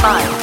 Five.